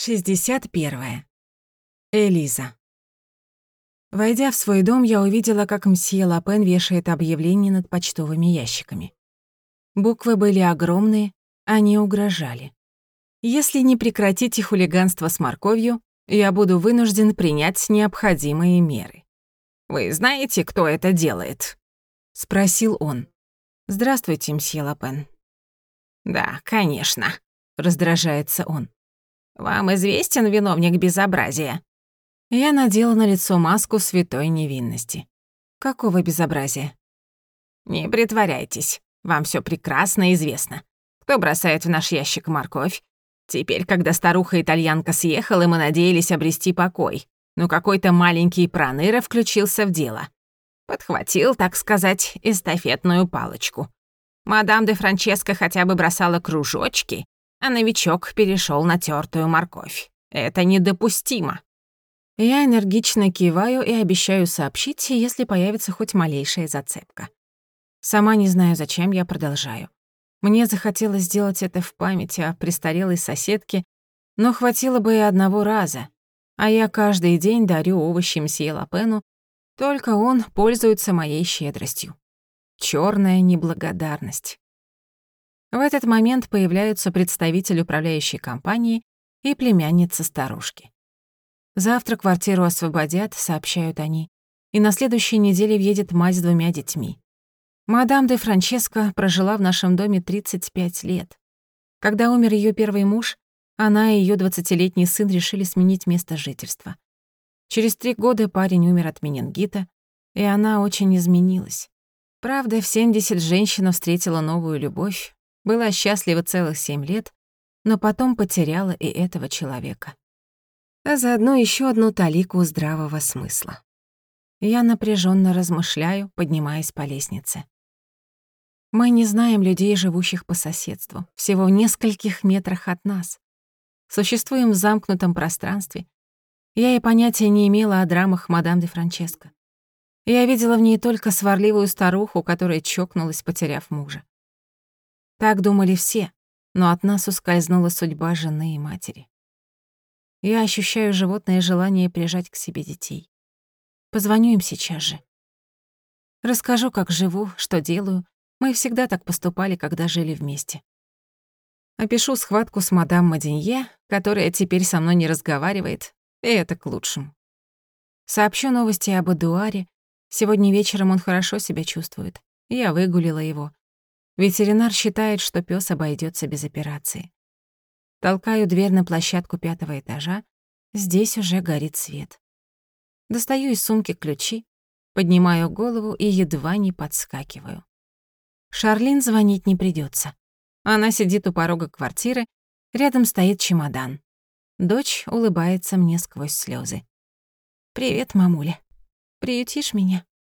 61. Элиза. Войдя в свой дом, я увидела, как мсье Лапен вешает объявление над почтовыми ящиками. Буквы были огромные, они угрожали. Если не прекратите хулиганство с морковью, я буду вынужден принять необходимые меры. «Вы знаете, кто это делает?» — спросил он. «Здравствуйте, мсье Лапен». «Да, конечно», — раздражается он. Вам известен виновник безобразия?» Я надела на лицо маску святой невинности. «Какого безобразия?» «Не притворяйтесь. Вам все прекрасно известно. Кто бросает в наш ящик морковь? Теперь, когда старуха-итальянка съехала, мы надеялись обрести покой. Но какой-то маленький проныра включился в дело. Подхватил, так сказать, эстафетную палочку. Мадам де Франческо хотя бы бросала кружочки, а новичок перешел на тертую морковь. Это недопустимо. Я энергично киваю и обещаю сообщить, если появится хоть малейшая зацепка. Сама не знаю, зачем я продолжаю. Мне захотелось сделать это в память о престарелой соседке, но хватило бы и одного раза. А я каждый день дарю овощи мсье Лапену, только он пользуется моей щедростью. Чёрная неблагодарность. В этот момент появляются представитель управляющей компании и племянница старушки. Завтра квартиру освободят, сообщают они, и на следующей неделе въедет мать с двумя детьми. Мадам де Франческо прожила в нашем доме 35 лет. Когда умер ее первый муж, она и ее двадцатилетний сын решили сменить место жительства. Через три года парень умер от менингита, и она очень изменилась. Правда, в 70 женщина встретила новую любовь, была счастлива целых семь лет, но потом потеряла и этого человека. А заодно еще одну талику здравого смысла. Я напряженно размышляю, поднимаясь по лестнице. Мы не знаем людей, живущих по соседству, всего в нескольких метрах от нас. Существуем в замкнутом пространстве. Я и понятия не имела о драмах мадам де Франческо. Я видела в ней только сварливую старуху, которая чокнулась, потеряв мужа. Так думали все, но от нас ускользнула судьба жены и матери. Я ощущаю животное желание прижать к себе детей. Позвоню им сейчас же. Расскажу, как живу, что делаю. Мы всегда так поступали, когда жили вместе. Опишу схватку с мадам Маденье, которая теперь со мной не разговаривает, и это к лучшему. Сообщу новости об Эдуаре. Сегодня вечером он хорошо себя чувствует. Я выгулила его. Ветеринар считает, что пес обойдется без операции. Толкаю дверь на площадку пятого этажа. Здесь уже горит свет. Достаю из сумки ключи, поднимаю голову и едва не подскакиваю. Шарлин звонить не придется. Она сидит у порога квартиры, рядом стоит чемодан. Дочь улыбается мне сквозь слезы. «Привет, мамуля. Приютишь меня?»